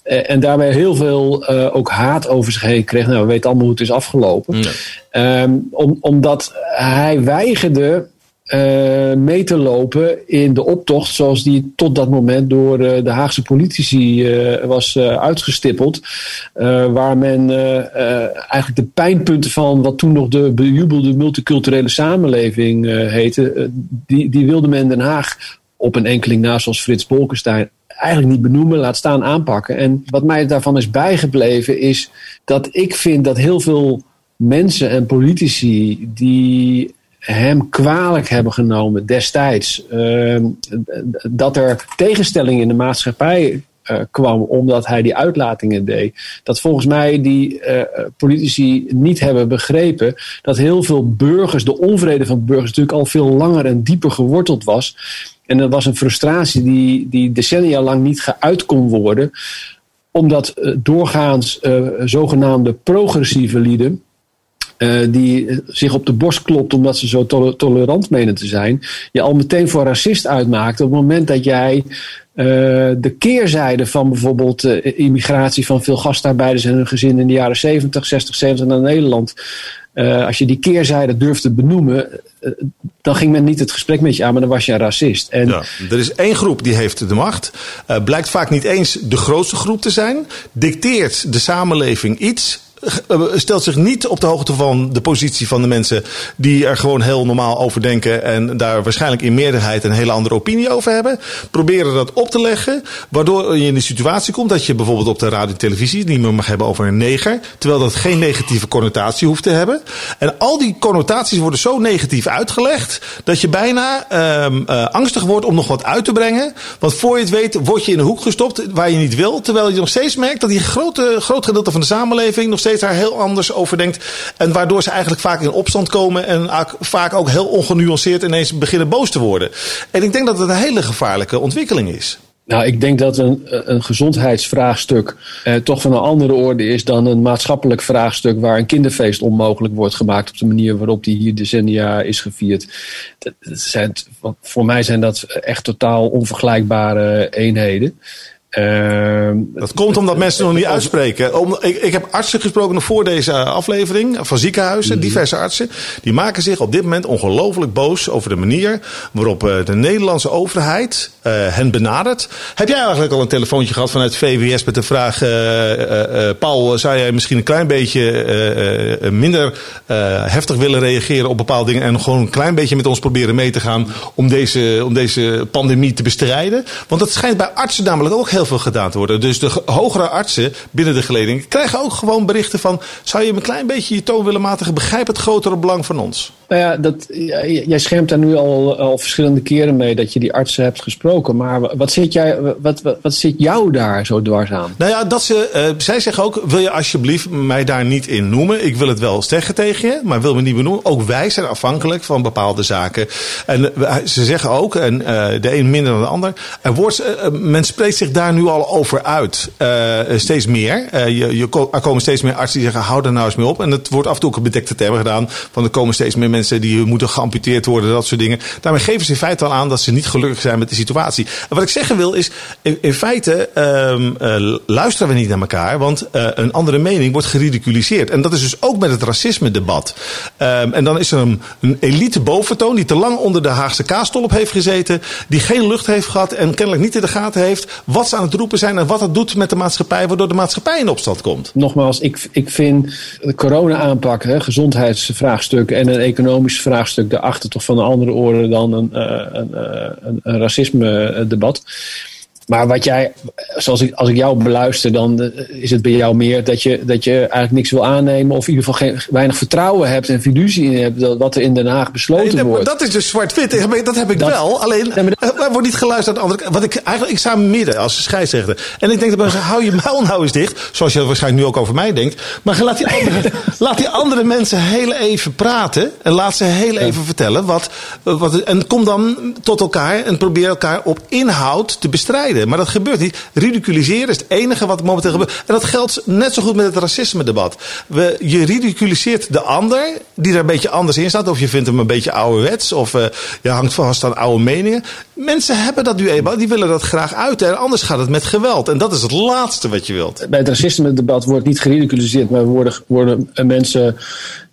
Eh, en daarbij heel veel uh, ook haat over zich heen kreeg. Nou, we weten allemaal hoe het is afgelopen. Um, om, omdat hij weigerde uh, mee te lopen in de optocht zoals die tot dat moment door uh, de Haagse politici was uitgestippeld. waar men eigenlijk de pijnpunten van wat toen nog de bejubelde multiculturele samenleving heette, die, die wilde men Den Haag op een enkeling na zoals Frits Bolkestein eigenlijk niet benoemen, laat staan aanpakken. En wat mij daarvan is bijgebleven is dat ik vind dat heel veel mensen en politici die hem kwalijk hebben genomen destijds. Uh, dat er tegenstelling in de maatschappij uh, kwam omdat hij die uitlatingen deed. Dat volgens mij die uh, politici niet hebben begrepen dat heel veel burgers, de onvrede van burgers natuurlijk al veel langer en dieper geworteld was. En dat was een frustratie die, die decennia lang niet geuit kon worden, omdat uh, doorgaans uh, zogenaamde progressieve lieden. Uh, die zich op de borst klopt omdat ze zo to tolerant menen te zijn, je al meteen voor racist uitmaakt op het moment dat jij de keerzijde van bijvoorbeeld immigratie van veel gastarbeiders en hun gezinnen in de jaren 70, 60, 70 naar Nederland uh, als je die keerzijde durft te benoemen, uh, dan ging men niet het gesprek met je aan, maar dan was je een racist. En ja, er is één groep die heeft de macht. Uh, blijkt vaak niet eens de grootste groep te zijn. Dicteert de samenleving iets eh, stelt zich niet op de hoogte van de positie van de mensen die er gewoon heel normaal over denken en daar waarschijnlijk in meerderheid een hele andere opinie over hebben. Proberen dat op te leggen, waardoor je in de situatie komt dat je bijvoorbeeld op de radio en televisie niet meer mag hebben over een neger, terwijl dat geen negatieve connotatie hoeft te hebben. En al die connotaties worden zo negatief uitgelegd dat je bijna um, uh, angstig wordt om nog wat uit te brengen. Want voor je het weet word je in een hoek gestopt waar je niet wil, terwijl je nog steeds merkt dat die grote, groot gedeelte van de samenleving nog steeds daar heel anders over denkt. En waardoor ze eigenlijk vaak in opstand komen en vaak ook heel ongenuanceerd ineens beginnen boos te worden. En ik denk dat het een hele gevaarlijke ontwikkeling is. Nou, ik denk dat een, een gezondheidsvraagstuk eh, toch van een andere orde is dan een maatschappelijk vraagstuk waar een kinderfeest onmogelijk wordt gemaakt op de manier waarop die hier decennia is gevierd. Dat zijn, voor mij zijn dat echt totaal onvergelijkbare eenheden. Uh, dat komt omdat mensen nog niet uitspreken. Om, ik, ik, heb artsen gesproken voor deze aflevering van ziekenhuizen, mhm. diverse artsen. Die maken zich op dit moment ongelooflijk boos over de manier waarop uh, de Nederlandse overheid uh, hen benadert. Heb jij eigenlijk al een telefoontje gehad vanuit VWS met de vraag: uh, Paul, zou jij misschien een klein beetje minder heftig willen reageren op bepaalde dingen en gewoon een klein beetje met ons proberen mee te gaan om deze, om deze pandemie te bestrijden? Want dat schijnt bij artsen namelijk ook heel heel veel gedaan te worden. Dus de hogere artsen binnen de geleding krijgen ook gewoon berichten van... zou je een klein beetje je toon willen matigen? Begrijp het grotere belang van ons. Nou ja, dat, jij schermt daar nu al, al verschillende keren mee dat je die artsen hebt gesproken. Maar wat zit, jij, wat, wat, wat zit jou daar zo dwars aan? Nou ja, dat ze, uh, zij zeggen ook, wil je alsjeblieft mij daar niet in noemen? Ik wil het wel zeggen tegen je, maar wil me niet benoemen. Ook wij zijn afhankelijk van bepaalde zaken. En uh, ze zeggen ook, en uh, de een minder dan de ander, er wordt, men spreekt zich daar nu al over uit. steeds meer. Je, je, er komen steeds meer artsen die zeggen, hou er nou eens mee op. En het wordt af en toe ook een bedekte term gedaan, van er komen steeds meer mensen die moeten geamputeerd worden, dat soort dingen. Daarmee geven ze in feite al aan dat ze niet gelukkig zijn met de situatie. Wat ik zeggen wil is, in, feite um, uh, luisteren we niet naar elkaar, want een andere mening wordt geridiculiseerd. En dat is dus ook met het racisme-debat. Um, en dan is er een, een elite boventoon die te lang onder de Haagse kaastolp heeft gezeten, die geen lucht heeft gehad en kennelijk niet in de gaten heeft wat ze aan het roepen zijn en wat dat doet met de maatschappij, waardoor de maatschappij in opstand komt. Nogmaals, ik, ik vind de corona-aanpak, gezondheidsvraagstuk en een economisch vraagstuk daarachter toch van een andere orde dan een, uh, een, een, een racisme-debat. Maar wat jij, zoals ik, als ik jou beluister, dan eh, is het bij jou meer dat je, dat je eigenlijk niks wil aannemen. Of in ieder geval geen, weinig vertrouwen hebt en fiducie in hebt dat wat er in Den Haag besloten nee, wordt. Dat is dus zwart-wit. Dat heb ik dat, wel. Alleen, nee, dat, er wordt niet geluisterd naar andere Wat ik eigenlijk, ik sta midden als scheidsrechter. En ik denk dat hou je muil nou eens dicht. Zoals je waarschijnlijk nu ook over mij denkt. Maar laat die andere, laat die andere mensen heel even praten. En laat ze heel even vertellen. Wat, wat, en kom dan tot elkaar en probeer elkaar op inhoud te bestrijden. Maar dat gebeurt niet. Ridiculiseren is het enige wat momenteel gebeurt. En dat geldt net zo goed met het racisme-debat. We, je ridiculiseert de ander, die er een beetje anders in staat. Of je vindt hem een beetje ouderwets. Of uh, je hangt vast aan oude meningen. Mensen hebben dat nu eenmaal. Die willen dat graag uiten. En anders gaat het met geweld. En dat is het laatste wat je wilt. Bij het racisme-debat wordt niet geridiculiseerd. Maar worden, worden mensen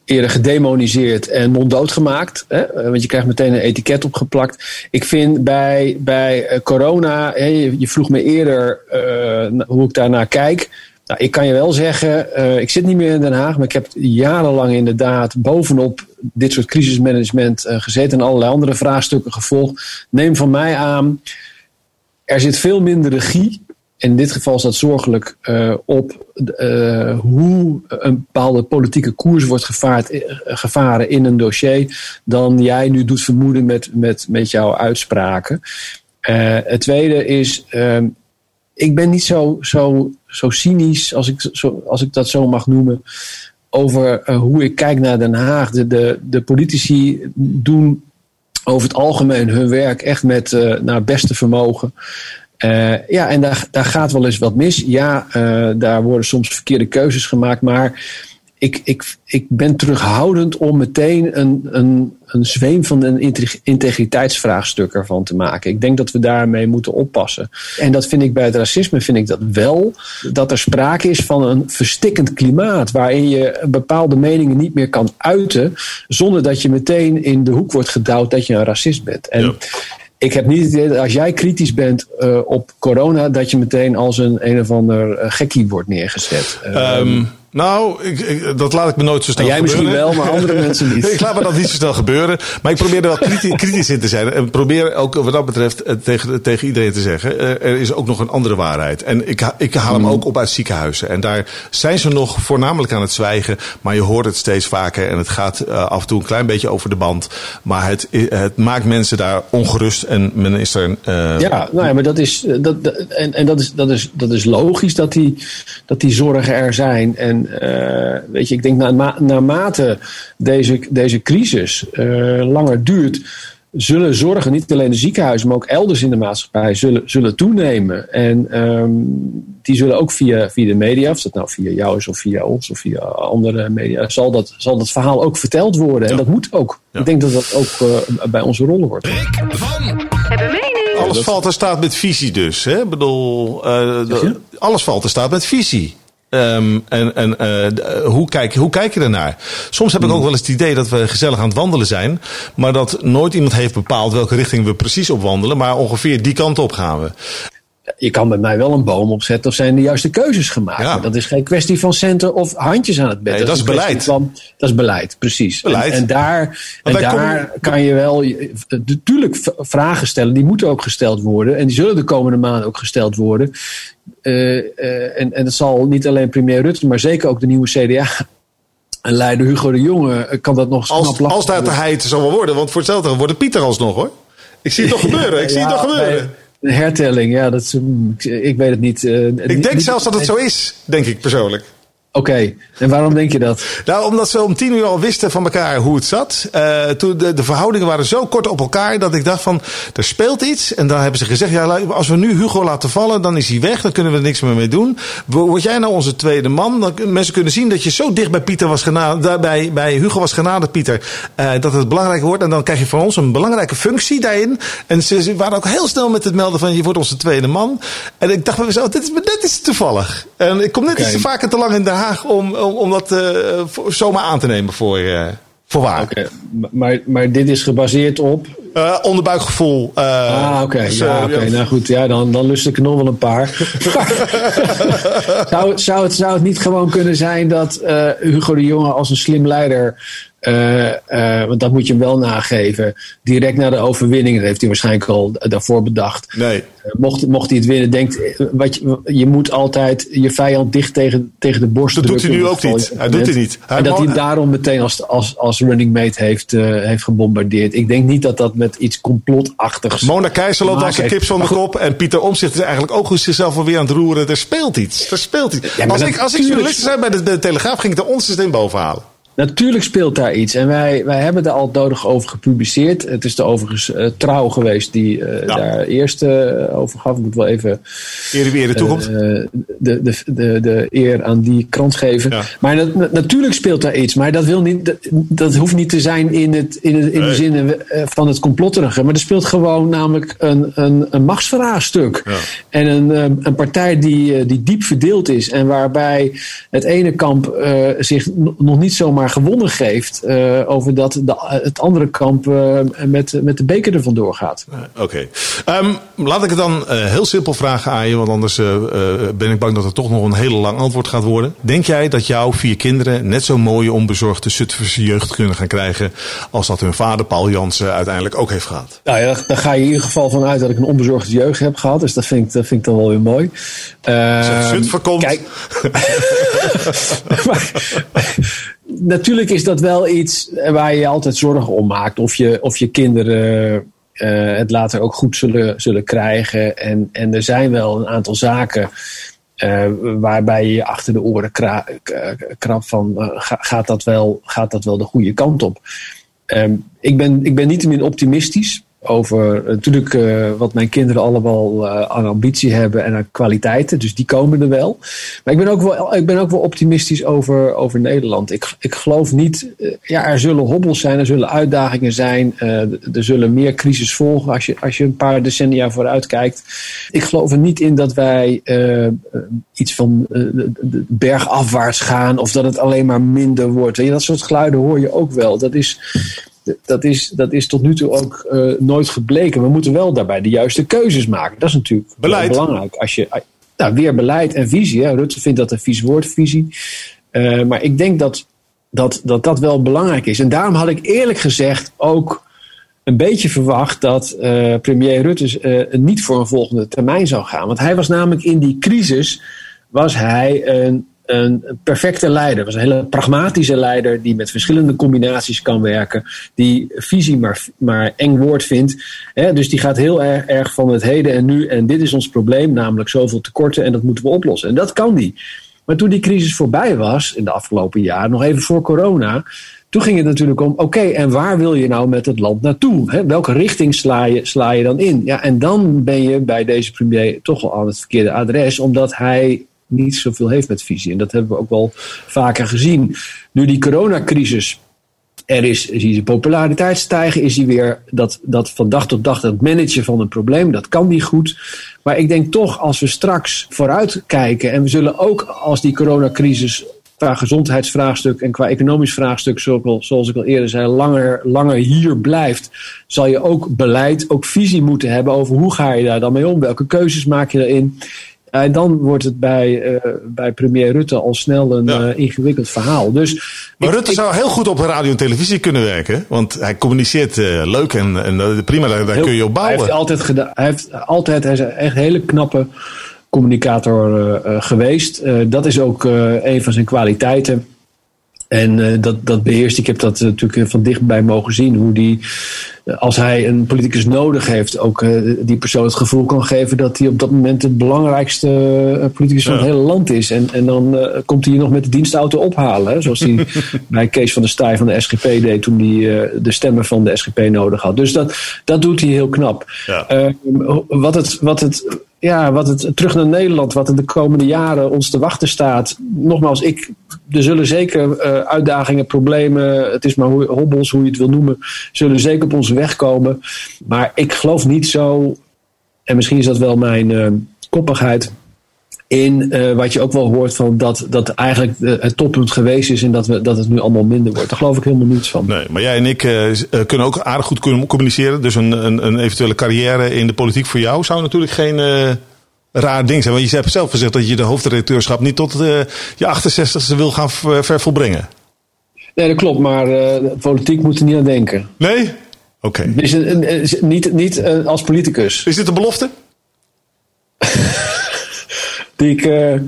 eerder gedemoniseerd en monddood gemaakt. Hè? Eh, want je krijgt meteen een etiket opgeplakt. Ik vind bij, bij eh, corona, je, vroeg me eerder uh, hoe ik daarnaar kijk. Nou, ik kan je wel zeggen, ik zit niet meer in Den Haag, maar ik heb jarenlang inderdaad bovenop dit soort crisismanagement uh, gezeten en allerlei andere vraagstukken gevolgd. Neem van mij aan, er zit veel minder regie in dit geval staat zorgelijk uh, op uh, hoe een bepaalde politieke koers wordt gevaard, uh, gevaren in een dossier, dan jij nu doet vermoeden met, met, met jouw uitspraken. het tweede is, ehm, ik ben niet zo, zo, zo cynisch, als ik, zo, als ik dat zo mag noemen, over hoe ik kijk naar Den Haag. De, de, de politici doen over het algemeen hun werk echt met naar beste vermogen. Uh, ja, en daar, daar gaat wel eens wat mis. Ja, uh, daar worden soms verkeerde keuzes gemaakt. Maar ik, ik, ik ben terughoudend om meteen een, een, een zweem van een integriteitsvraagstuk ervan te maken. Ik denk dat we daarmee moeten oppassen. En dat vind ik bij het racisme vind ik dat wel. Dat er sprake is van een verstikkend klimaat. Waarin je bepaalde meningen niet meer kan uiten. Zonder dat je meteen in de hoek wordt gedouwd dat je een racist bent. En ik heb niet het idee dat als jij kritisch bent uh, op corona, dat je meteen als een een of ander uh, gekkie wordt neergezet. Um, nou, ik, ik, dat laat ik me nooit zo snel jij gebeuren. misschien wel, maar andere mensen niet. ik laat me dat niet zo snel gebeuren. Maar ik probeer er wel kritisch, kritisch in te zijn. En probeer ook wat dat betreft eh, tegen, tegen iedereen te zeggen. er is ook nog een andere waarheid. En ik, ik haal hem ook op uit ziekenhuizen. En daar zijn ze nog voornamelijk aan het zwijgen. Maar je hoort het steeds vaker. En het gaat uh, af en toe een klein beetje over de band. Maar het, het maakt mensen daar ongerust. En men is er... Uh, ja, nou ja, maar dat is, dat, en, en dat is, dat is, dat is logisch dat die, dat die zorgen er zijn. En uh, weet je, ik denk na, naarmate deze, deze crisis uh, langer duurt, zullen zorgen, niet alleen de ziekenhuizen, maar ook elders in de maatschappij, zullen, zullen toenemen. En um, die zullen ook via, via de media, of dat nou via jou is of via ons of via andere media, zal dat, zal dat verhaal ook verteld worden. Ja. En dat moet ook. Ja. Ik denk dat dat ook uh, bij onze rollen wordt. Rick van. Alles valt er staat met visie dus. Hè? Ik bedoel, alles valt er staat met visie. Um, en en uh, hoe, kijk, hoe kijk je ernaar? Soms heb ik ook wel eens het idee dat we gezellig aan het wandelen zijn. Maar dat nooit iemand heeft bepaald welke richting we precies op wandelen. Maar ongeveer die kant op gaan we. Je kan met mij wel een boom opzetten of zijn de juiste keuzes gemaakt. Ja. Dat is geen kwestie van centen of handjes aan het bed. Nee, dat, is beleid. Van, dat is beleid, precies. Beleid. En, en daar, en daar kan je wel natuurlijk vragen stellen. Die moeten ook gesteld worden. En die zullen de komende maanden ook gesteld worden. Uh, uh, en, en dat zal niet alleen premier Rutte, maar zeker ook de nieuwe CDA en leider Hugo de Jonge kan dat nog als, snap Als daar de heid zal wel worden, want voor hetzelfde wordt het Pieter alsnog hoor. Ik zie het toch gebeuren, ik zie het toch gebeuren. Een hertelling, ja, dat is, ik weet het niet. Uh, ik denk niet, zelfs dat het zo is, denk ik persoonlijk. Oké, okay. en waarom denk je dat? Nou, omdat ze om tien uur al wisten van elkaar hoe het zat. Uh, toen de, de verhoudingen waren zo kort op elkaar dat ik dacht van, er speelt iets. En dan hebben ze gezegd, ja, als we nu Hugo laten vallen, dan is hij weg. Dan kunnen we er niks meer mee doen. Word jij nou onze tweede man? Dan mensen kunnen zien dat je zo dicht bij Pieter was genaderd, bij, bij Hugo was genaderd, Pieter. Uh, dat het belangrijk wordt. En dan krijg je van ons een belangrijke functie daarin. En ze, ze waren ook heel snel met het melden van, je wordt onze tweede man. En ik dacht bij mezelf, dit is, dit is toevallig. En ik kom net okay. iets te vaker te lang in Den Om, om, dat uh, zomaar aan te nemen voor, uh, voor waar. Maar, maar dit is gebaseerd op Uh, onderbuikgevoel. Uh, ah, oké. ja, oké. Nou goed, ja, dan, dan lust ik er nog wel een paar. zou, zou, het, zou het niet gewoon kunnen zijn dat uh, Hugo de Jonge als een slim leider want dat moet je hem wel nageven. Direct na de overwinning, dat heeft hij waarschijnlijk al daarvoor bedacht. Nee. Mocht, mocht hij het winnen, denkt wat je, je moet altijd je vijand dicht tegen, tegen de borst dat drukken. Dat doet hij nu ook niet. Hij doet hij niet. Hij en dat hij daarom meteen als, als, als running mate heeft, heeft gebombardeerd. Ik denk niet dat dat met iets complotachtigs. Mona Keizer loopt als een kip van de kop. En Pieter Omzicht is eigenlijk ook goed zichzelf alweer aan het roeren. Er speelt iets. Er speelt iets. Ja, als, ik, als ik journalist zou bij de, de Telegraaf, ging ik de ons systeem boven halen. Natuurlijk speelt daar iets. En wij, wij hebben er al nodig over gepubliceerd. Het is de overigens uh, trouw geweest die uh, ja. daar eerst uh, over gaf. Ik moet wel even. Eer wie toekomt. de, de, de, de eer aan die krant geven. Ja. Maar na, natuurlijk speelt daar iets. Maar dat, wil niet, dat, dat hoeft niet te zijn in, het, in, het, in nee. de zin van het complotterige. Maar er speelt gewoon namelijk een, een, een machtsvraagstuk. Ja. En een, een partij die, die diep verdeeld is. En waarbij het ene kamp zich nog niet zomaar gewonnen geeft uh, over dat de, het andere kamp uh, met, met de beker er vandoor gaat. Oké. Okay. Um, laat ik het dan uh, heel simpel vragen aan je, want anders ben ik bang dat het toch nog een hele lang antwoord gaat worden. Denk jij dat jouw vier kinderen net zo'n mooie onbezorgde Zutphense jeugd kunnen gaan krijgen als dat hun vader Paul Jansen uiteindelijk ook heeft gehad? Nou ja, daar ga je in ieder geval van uit dat ik een onbezorgde jeugd heb gehad, dus dat vind ik, dat vind ik dan wel weer mooi. Uh, Zutphen komt. Kijk, maar, natuurlijk is dat wel iets waar je je altijd zorgen om maakt. Of je, of je kinderen uh, het later ook goed zullen, zullen krijgen. En, en er zijn wel een aantal zaken uh, waarbij je achter de oren kra krap van gaat, dat wel, gaat dat wel de goede kant op. Um, ik, ben, ik ben niettemin optimistisch over natuurlijk uh, wat mijn kinderen allemaal uh, aan ambitie hebben en aan kwaliteiten. Dus die komen er wel. Maar ik ben ook wel, ik ben ook wel optimistisch over, over Nederland. Ik, ik geloof niet, ja, er zullen hobbels zijn, er zullen uitdagingen zijn. er zullen meer crisis volgen als je, als je een paar decennia vooruit kijkt. Ik geloof er niet in dat wij iets van bergafwaarts gaan of dat het alleen maar minder wordt. je, dat soort geluiden hoor je ook wel. Dat is dat is, dat is tot nu toe ook uh, nooit gebleken. We moeten wel daarbij de juiste keuzes maken. Dat is natuurlijk beleid. belangrijk. Als je, nou, weer beleid en visie. Hè. Rutte vindt dat een vies woord, visie. Uh, maar ik denk dat dat, dat dat wel belangrijk is. En daarom had ik eerlijk gezegd ook een beetje verwacht dat uh, premier Rutte niet voor een volgende termijn zou gaan. Want hij was namelijk in die crisis was hij een een perfecte leider. Was een hele pragmatische leider die met verschillende combinaties kan werken. Die visie maar, maar eng woord vindt. dus die gaat heel erg, erg van het heden en nu. En dit is ons probleem, namelijk zoveel tekorten en dat moeten we oplossen. En dat kan die. Maar toen die crisis voorbij was, in de afgelopen jaar, nog even voor corona. Toen ging het natuurlijk om, oké, en waar wil je nou met het land naartoe? welke richting sla je, sla je dan in? Ja, en dan ben je bij deze premier toch wel aan het verkeerde adres, omdat hij niet zoveel heeft met visie. En dat hebben we ook wel vaker gezien. Nu die coronacrisis er is, zie je populariteit stijgen, is hij weer dat, dat van dag tot dag het managen van een probleem, dat kan die goed. Maar ik denk toch, als we straks vooruit kijken en we zullen ook als die coronacrisis qua gezondheidsvraagstuk en qua economisch vraagstuk, zoals ik al eerder zei, langer, langer hier blijft, zal je ook beleid, ook visie moeten hebben over hoe ga je daar dan mee om, welke keuzes maak je daarin. En dan wordt het bij, uh, bij premier Rutte al snel een ja. uh, ingewikkeld verhaal. Dus maar ik, Rutte ik, zou heel goed op radio en televisie kunnen werken. Want hij communiceert uh, leuk en, en prima, daar, heel, kun je op bouwen. Hij heeft altijd, gedaan, hij heeft altijd hij is echt een hele knappe communicator geweest. dat is ook een van zijn kwaliteiten. En uh, dat, dat beheerst. Ik heb dat natuurlijk van dichtbij mogen zien. Hoe die, als hij een politicus nodig heeft, ook uh, die persoon het gevoel kan geven dat hij op dat moment het belangrijkste uh, politicus van het hele land is. En, en dan komt hij nog met de dienstauto ophalen. Hè, zoals hij bij Kees van der Staaij van de SGP deed toen hij de stemmen van de SGP nodig had. Dus dat, dat doet hij heel knap. Ja. wat, het, wat het ja, wat het terug naar Nederland, wat in de komende jaren ons te wachten staat. Nogmaals, ik, er zullen zeker uh, uitdagingen, problemen, het is maar hobbels, hoe je het wil noemen, zullen zeker op onze weg komen. Maar ik geloof niet zo, en misschien is dat wel mijn uh, koppigheid, in uh, wat je ook wel hoort van dat, dat eigenlijk het toppunt geweest is en dat, we, dat het nu allemaal minder wordt. Daar geloof ik helemaal niets van. Nee, maar jij en ik uh, kunnen ook aardig goed communiceren. Dus een, een, een, eventuele carrière in de politiek voor jou zou natuurlijk geen raar ding zijn. Want je hebt zelf gezegd dat je de hoofdredacteurschap niet tot je 68ste wil gaan ver volbrengen. Nee, dat klopt, maar politiek moet er niet aan denken. Nee? Oké. Okay. niet niet als politicus. Is dit een belofte? die ik, uh,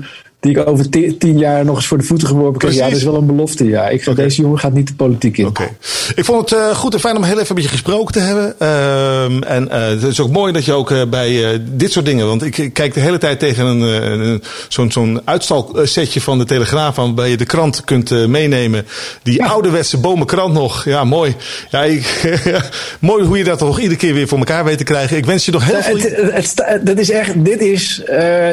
die ik over tien jaar nog eens voor de voeten geworpen krijg. Ja, dat is wel een belofte. Ja. Ik ga, okay. Deze jongen gaat niet de politiek in. Oké. Ik vond het uh, goed en fijn om heel even met je gesproken te hebben. Uh, en uh, het is ook mooi dat je ook bij dit soort dingen. Want ik, kijk de hele tijd tegen een, een zo'n zo'n uitstalsetje van de Telegraaf aan. Waarbij je de krant kunt meenemen. Die ja. ouderwetse bomenkrant nog. Ja, mooi. Ja, ik, mooi hoe je dat toch iedere keer weer voor elkaar weet te krijgen. Ik wens je nog heel veel. Het, het, dat is echt, dit is,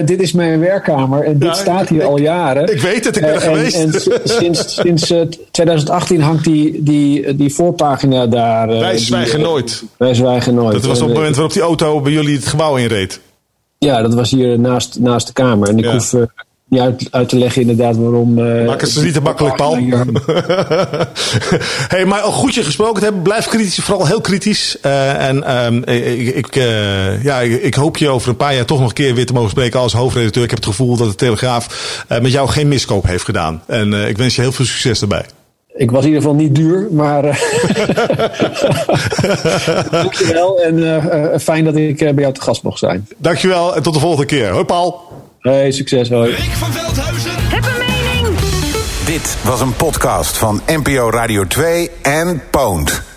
dit is mijn werkkamer. En dit staat hier al jaren. Ik weet het, ik ben er geweest. En, sinds, sinds 2018 hangt die, die, die voorpagina daar. Wij zwijgen nooit. Wij zwijgen nooit. Dat was op het moment waarop die auto bij jullie het gebouw inreed. Ja, dat was hier naast, naast de kamer. En ik ja. hoef niet uit, uit te leggen inderdaad waarom... Uh, Maak het ze niet te makkelijk, Paul. hey, maar goed je gesproken hebben. Blijf kritisch, vooral heel kritisch. Uh, en um, ik, ik, uh, ja, ik, hoop je over een paar jaar toch nog een keer weer te mogen spreken als hoofdredacteur. Ik heb het gevoel dat de Telegraaf met jou geen miskoop heeft gedaan. En ik wens je heel veel succes daarbij. Ik was in ieder geval niet duur, maar. Dankjewel en fijn dat ik bij jou te gast mocht zijn. Dankjewel en tot de volgende keer. Hoi, Paul. Hey, succes. Hoi. Rick van Veldhuizen. Heb een mening. Dit was een podcast van NPO Radio 2 en Pound.